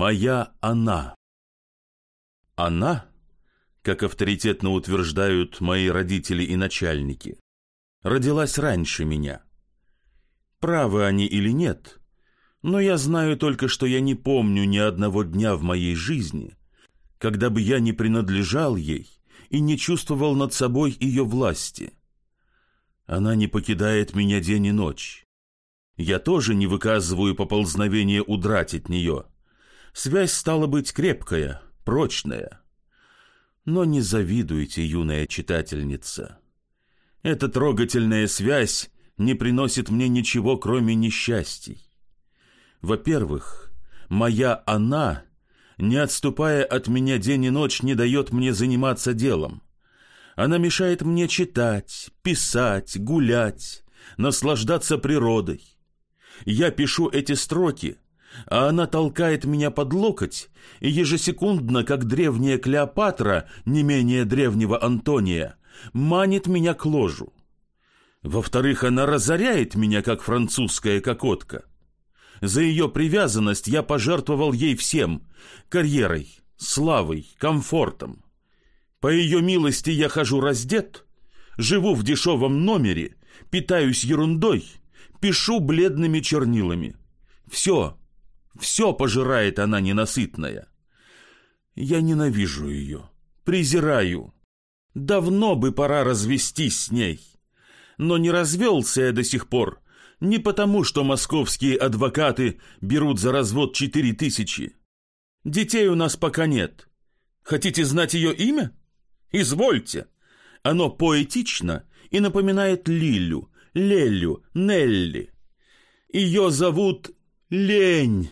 Моя она. Она, как авторитетно утверждают мои родители и начальники, родилась раньше меня. Правы они или нет, но я знаю только, что я не помню ни одного дня в моей жизни, когда бы я не принадлежал ей и не чувствовал над собой ее власти. Она не покидает меня день и ночь. Я тоже не выказываю поползновения удрать от нее. Связь стала быть крепкая, прочная. Но не завидуйте, юная читательница. Эта трогательная связь не приносит мне ничего, кроме несчастий. Во-первых, моя «она», не отступая от меня день и ночь, не дает мне заниматься делом. Она мешает мне читать, писать, гулять, наслаждаться природой. Я пишу эти строки, а она толкает меня под локоть и ежесекундно, как древняя Клеопатра, не менее древнего Антония, манит меня к ложу. Во-вторых, она разоряет меня, как французская кокотка. За ее привязанность я пожертвовал ей всем — карьерой, славой, комфортом. По ее милости я хожу раздет, живу в дешевом номере, питаюсь ерундой, пишу бледными чернилами. Все, все пожирает она ненасытная. Я ненавижу ее, презираю. Давно бы пора развестись с ней. Но не развелся я до сих пор, не потому, что московские адвокаты берут за развод четыре тысячи. Детей у нас пока нет. Хотите знать ее имя? Извольте. Оно поэтично и напоминает Лилю, Лелю, Нелли. Ее зовут Лень.